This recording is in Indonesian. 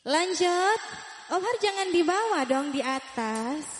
Lanjut. Om Har jangan di bawah dong di atas.